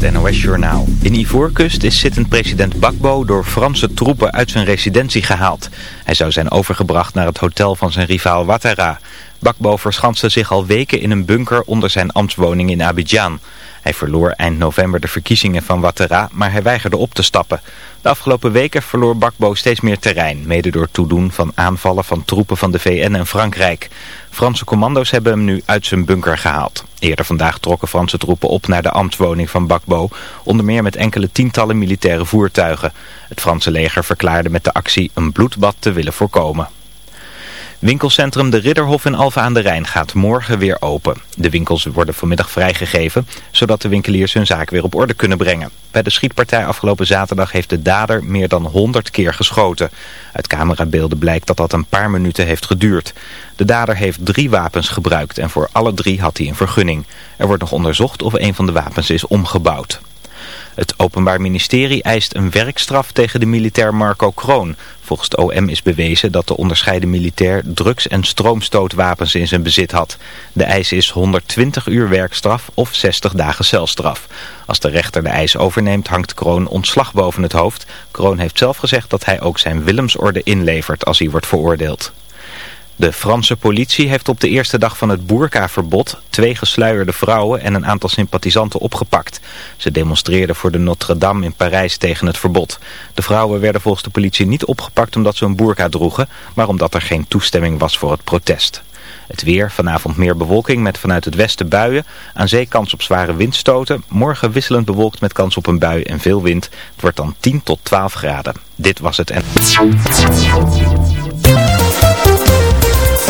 NOS-journaal. In Ivoorkust is zittend president Bakbo door Franse troepen uit zijn residentie gehaald. Hij zou zijn overgebracht naar het hotel van zijn rivaal Ouattara. Bakbo verschanste zich al weken in een bunker onder zijn ambtswoning in Abidjan. Hij verloor eind november de verkiezingen van Ouattara, maar hij weigerde op te stappen. De afgelopen weken verloor Bakbo steeds meer terrein, mede door toedoen van aanvallen van troepen van de VN en Frankrijk. Franse commando's hebben hem nu uit zijn bunker gehaald. Eerder vandaag trokken Franse troepen op naar de ambtswoning van Bakbo, onder meer met enkele tientallen militaire voertuigen. Het Franse leger verklaarde met de actie een bloedbad te willen voorkomen. Winkelcentrum De Ridderhof in Alfa aan de Rijn gaat morgen weer open. De winkels worden vanmiddag vrijgegeven, zodat de winkeliers hun zaak weer op orde kunnen brengen. Bij de schietpartij afgelopen zaterdag heeft de dader meer dan 100 keer geschoten. Uit camerabeelden blijkt dat dat een paar minuten heeft geduurd. De dader heeft drie wapens gebruikt en voor alle drie had hij een vergunning. Er wordt nog onderzocht of een van de wapens is omgebouwd. Het Openbaar Ministerie eist een werkstraf tegen de militair Marco Kroon. Volgens de OM is bewezen dat de onderscheiden militair drugs- en stroomstootwapens in zijn bezit had. De eis is 120 uur werkstraf of 60 dagen celstraf. Als de rechter de eis overneemt hangt Kroon ontslag boven het hoofd. Kroon heeft zelf gezegd dat hij ook zijn Willemsorde inlevert als hij wordt veroordeeld. De Franse politie heeft op de eerste dag van het boerkaverbod twee gesluierde vrouwen en een aantal sympathisanten opgepakt. Ze demonstreerden voor de Notre-Dame in Parijs tegen het verbod. De vrouwen werden volgens de politie niet opgepakt omdat ze een boerka droegen, maar omdat er geen toestemming was voor het protest. Het weer, vanavond meer bewolking met vanuit het westen buien. Aan zee kans op zware windstoten. Morgen wisselend bewolkt met kans op een bui en veel wind. Het wordt dan 10 tot 12 graden. Dit was het en...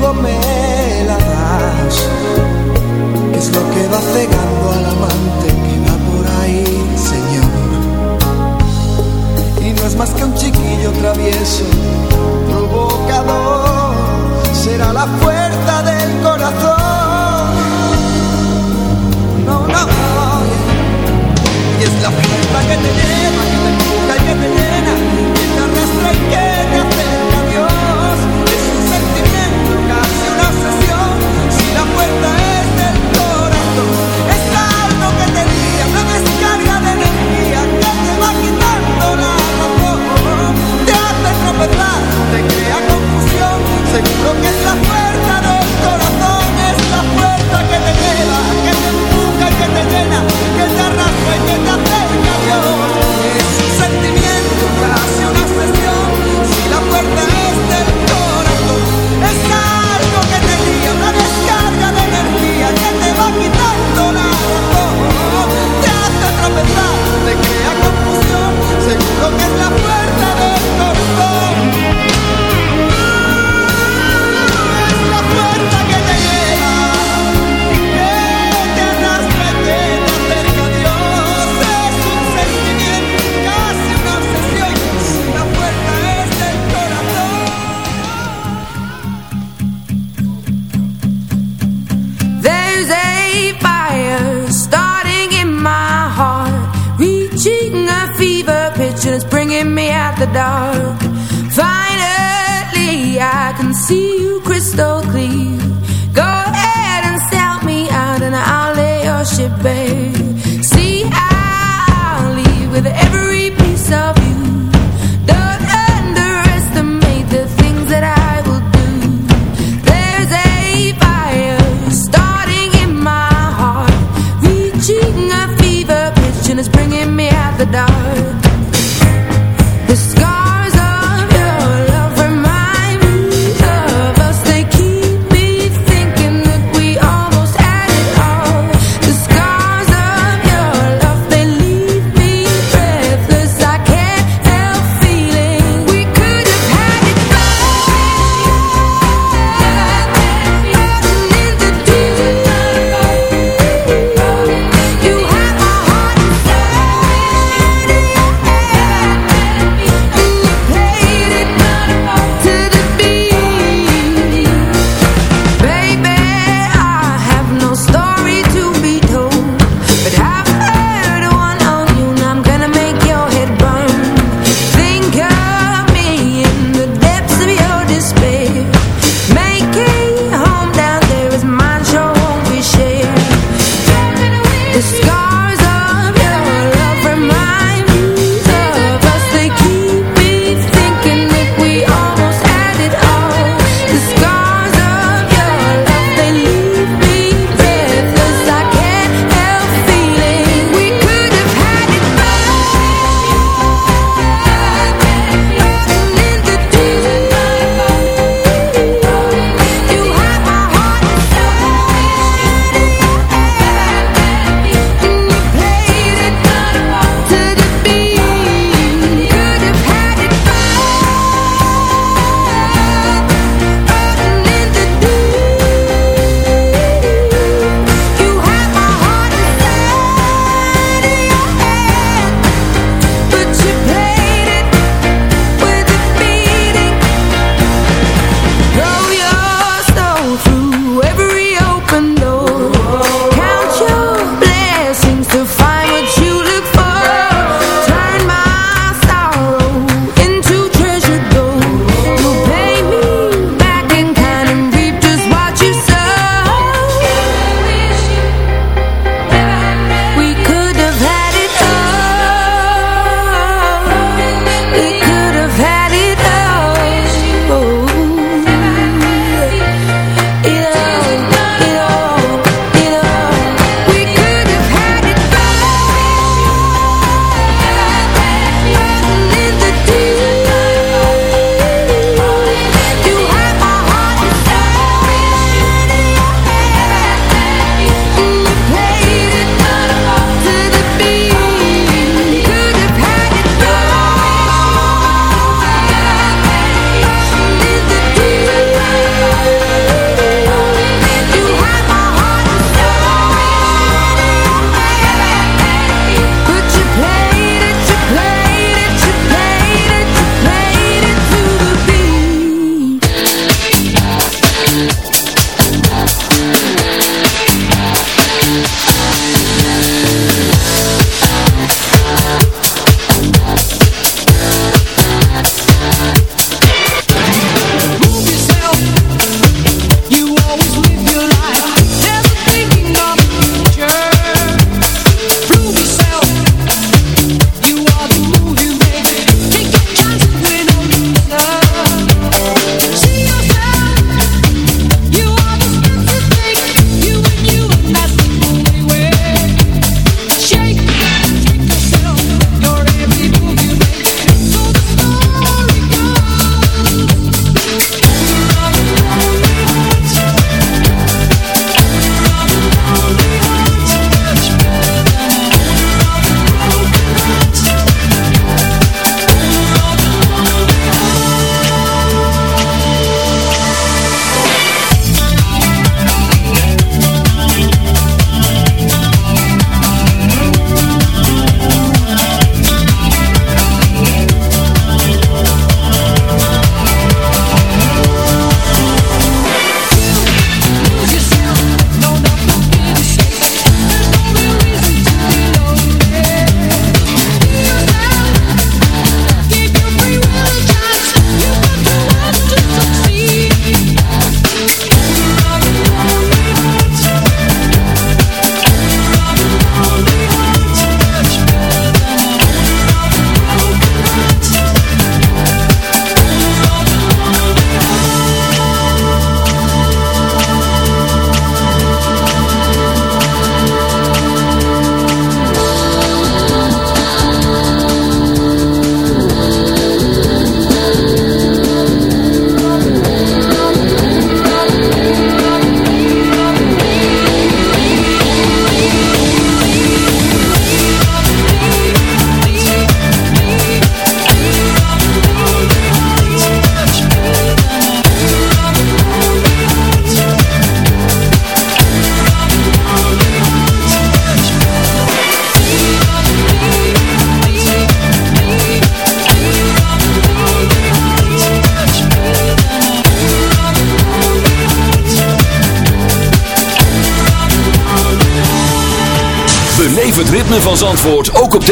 luego. Es lo que va cegando al amante que va por ahí, Señor. Y no es más que un chiquillo travieso, provocador, será la fuerza del corazón. No, no, y es la fuerza que te lleva, que te lo que es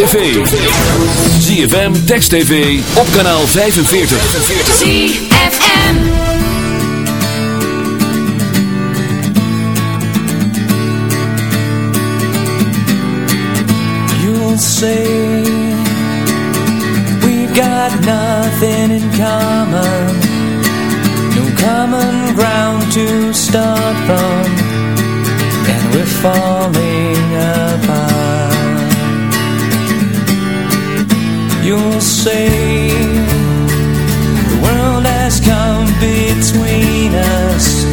tv. ZFM, Text TV, op kanaal 45. ZFM. You'll say, we've got nothing in common. No common ground to start from. And we're falling. say The world has come between us.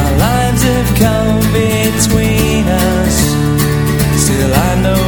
Our lives have come between us. Still I know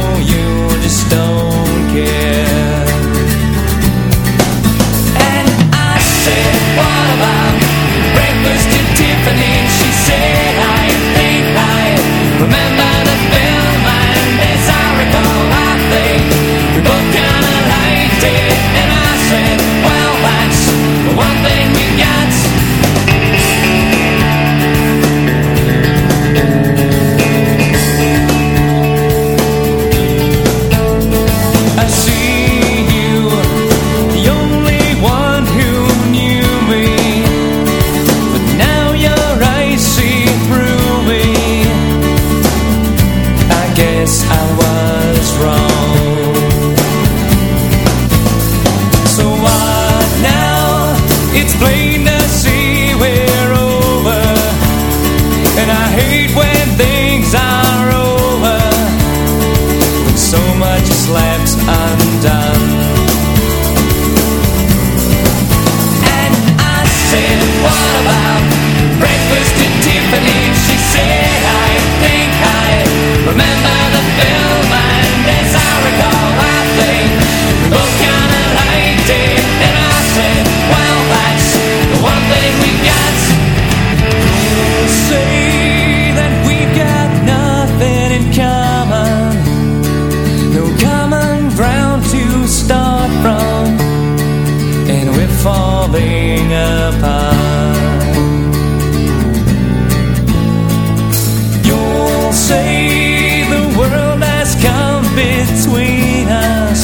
falling apart. You'll say the world has come between us,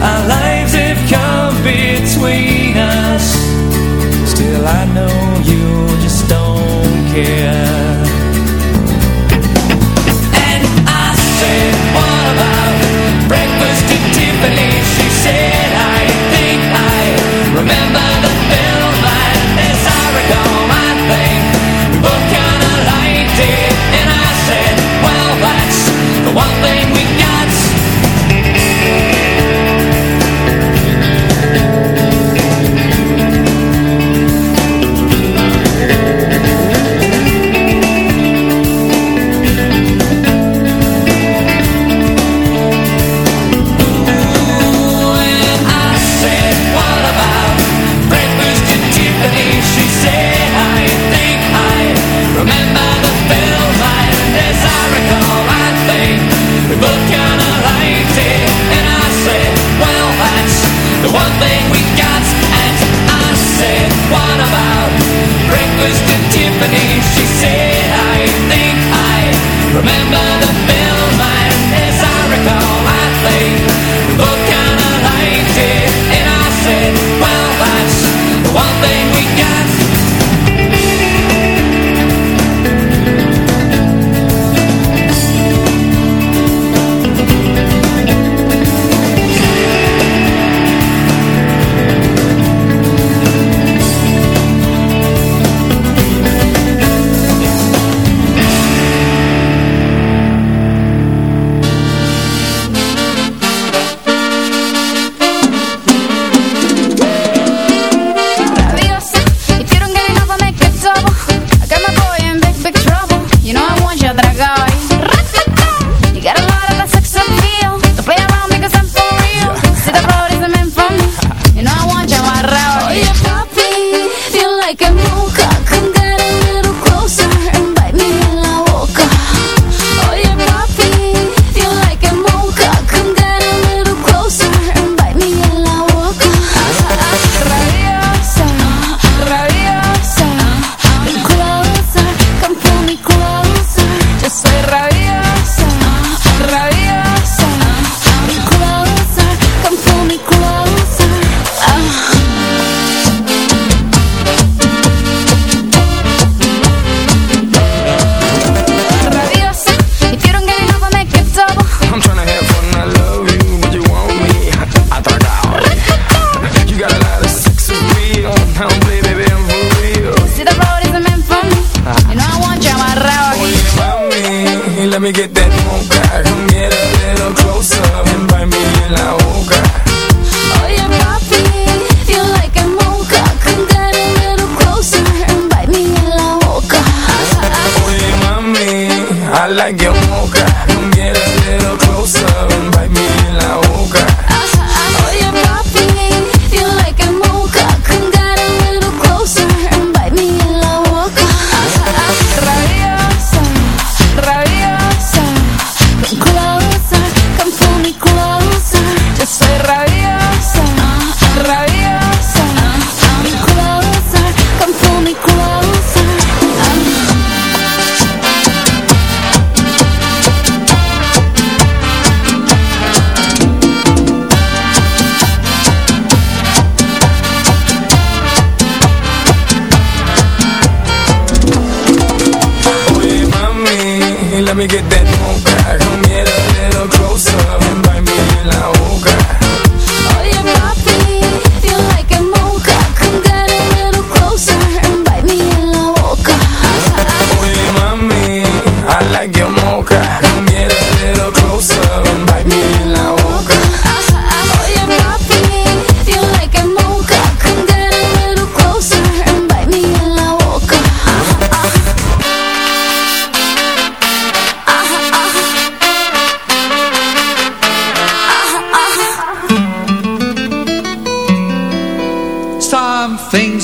our lives have come between us. Still, I know you just don't care.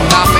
Una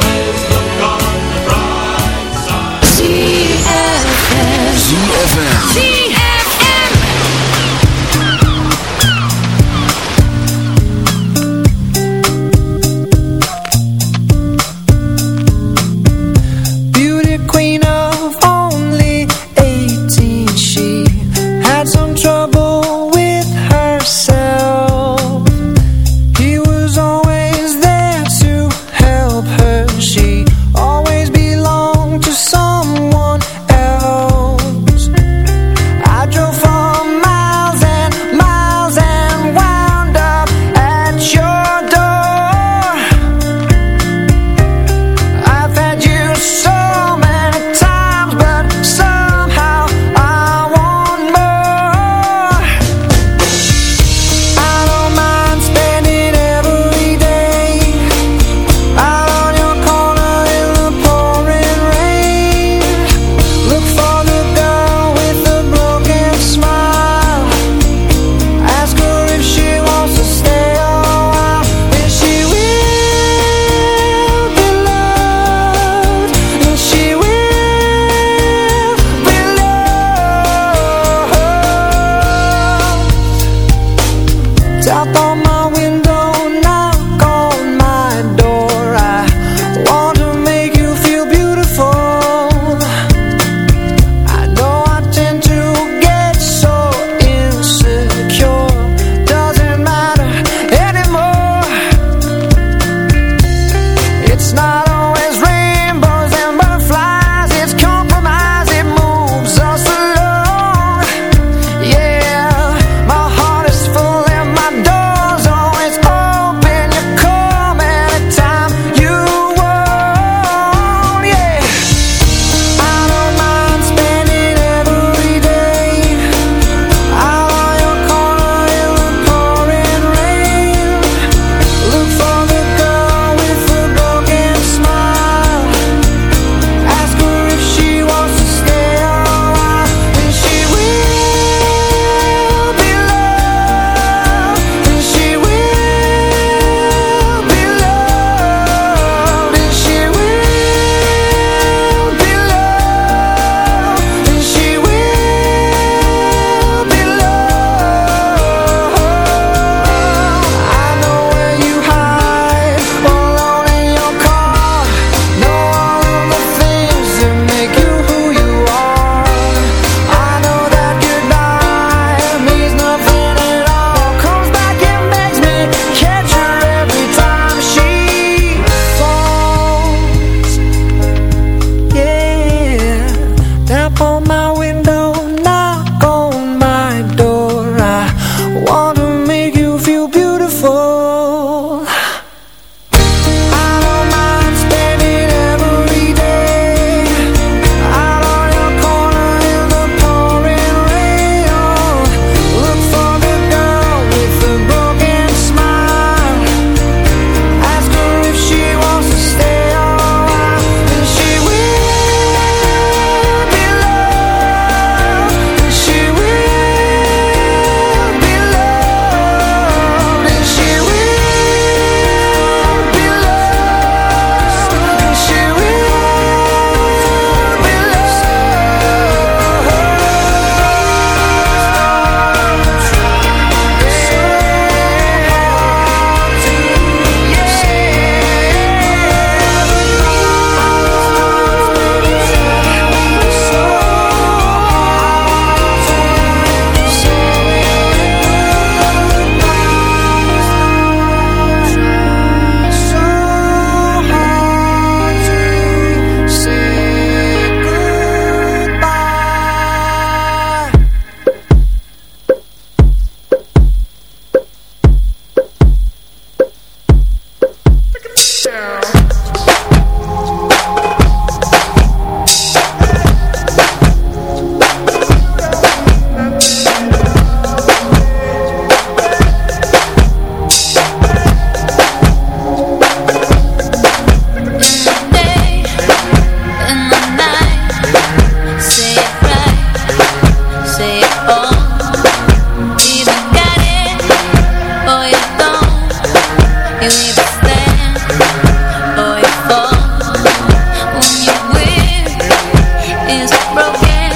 broken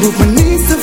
je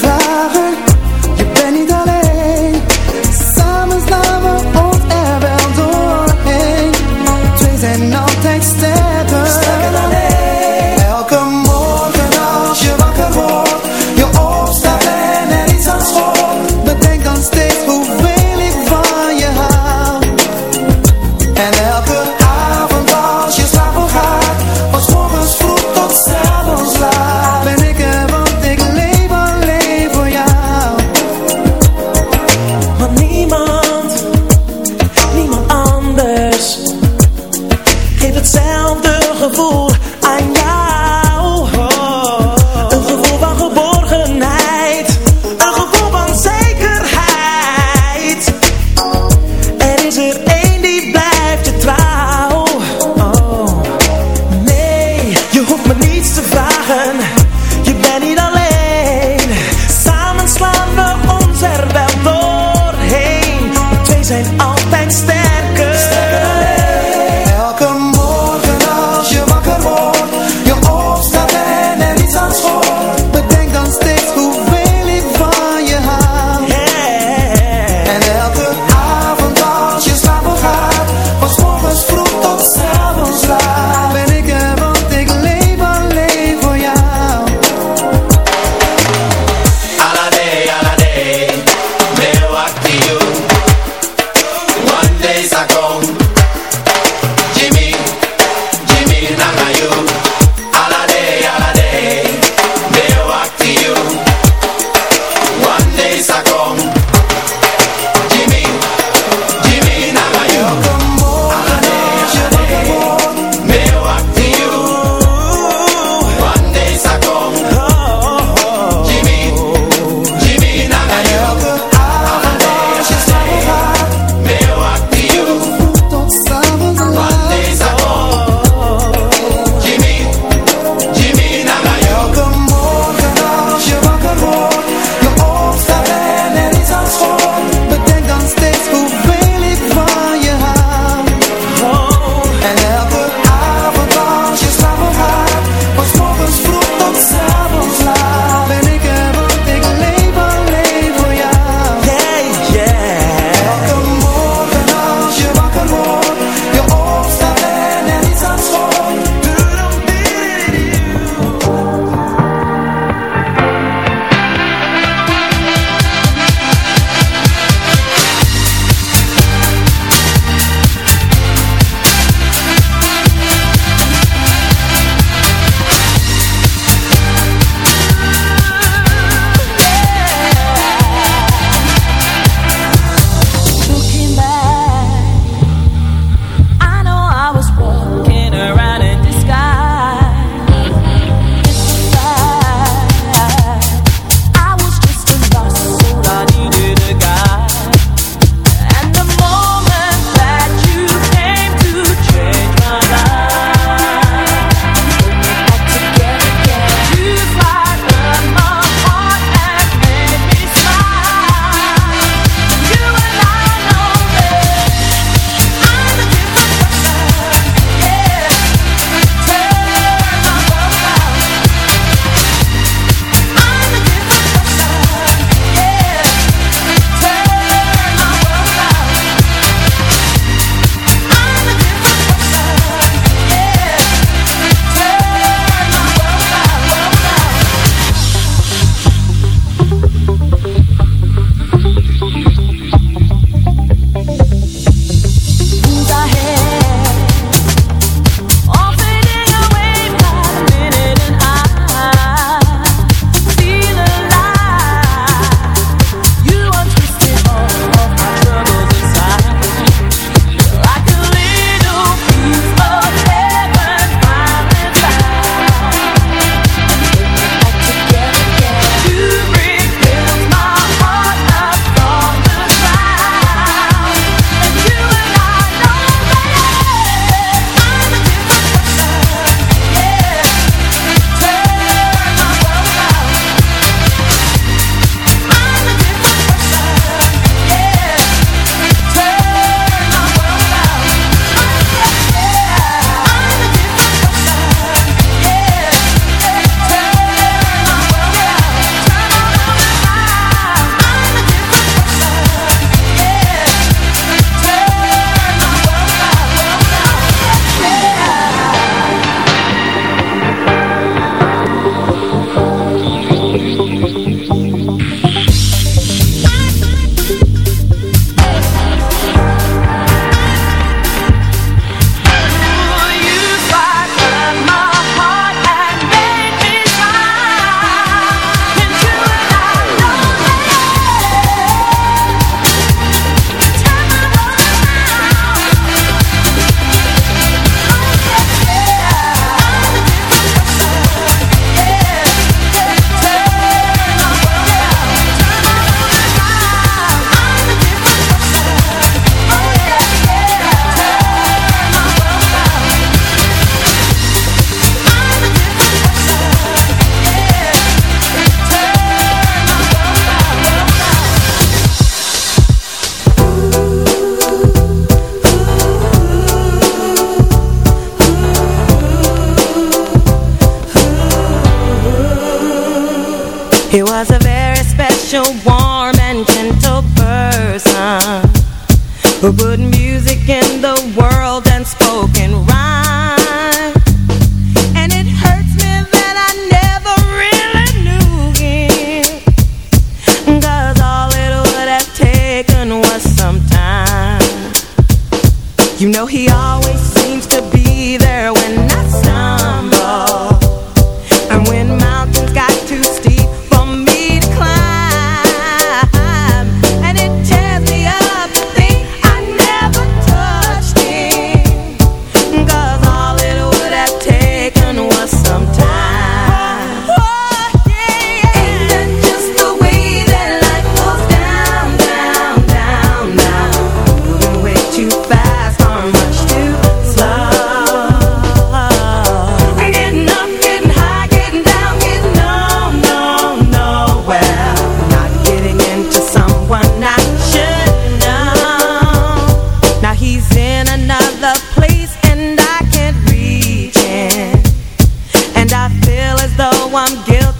such a warm and gentle person. But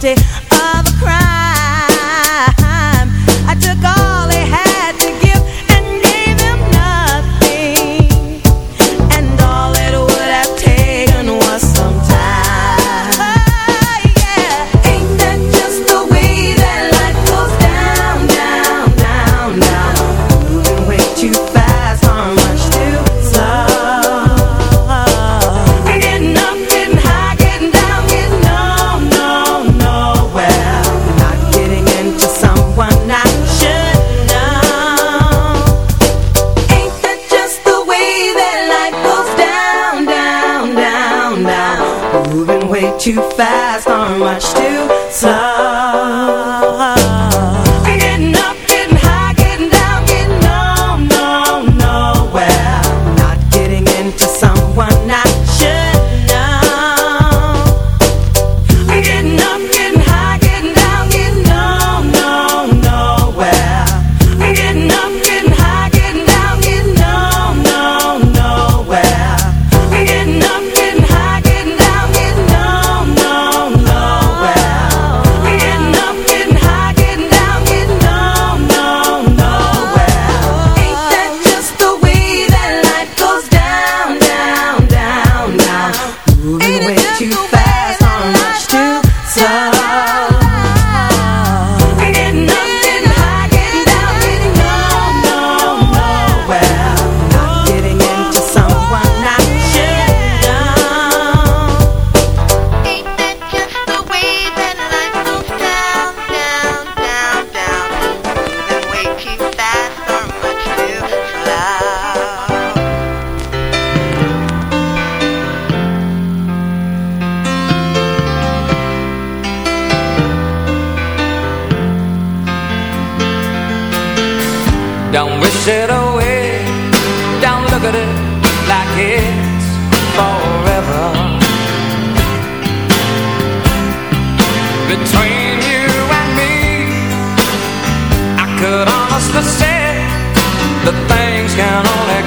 noche.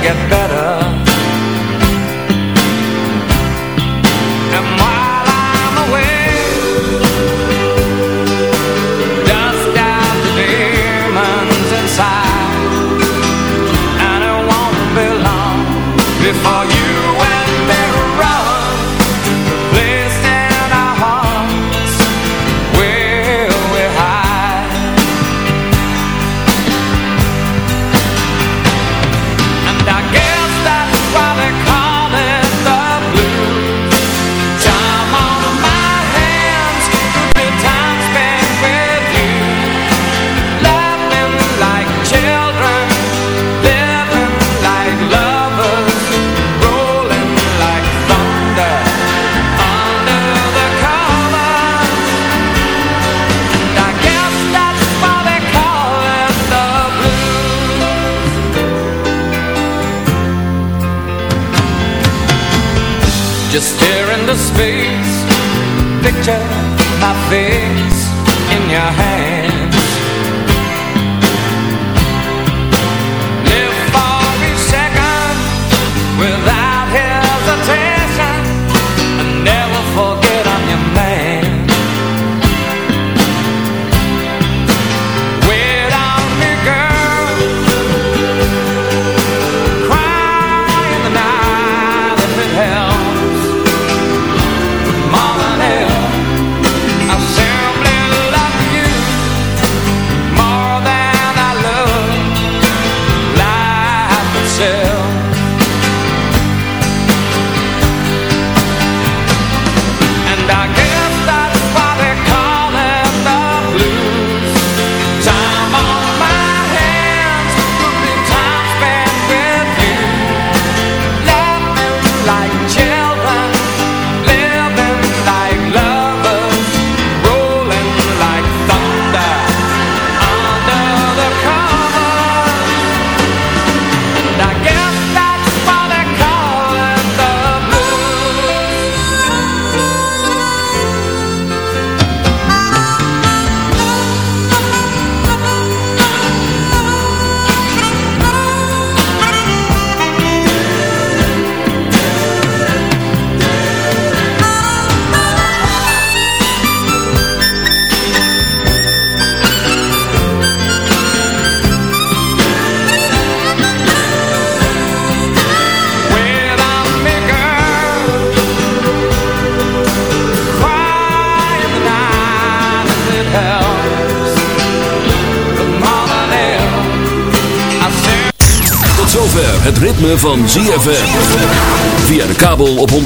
Get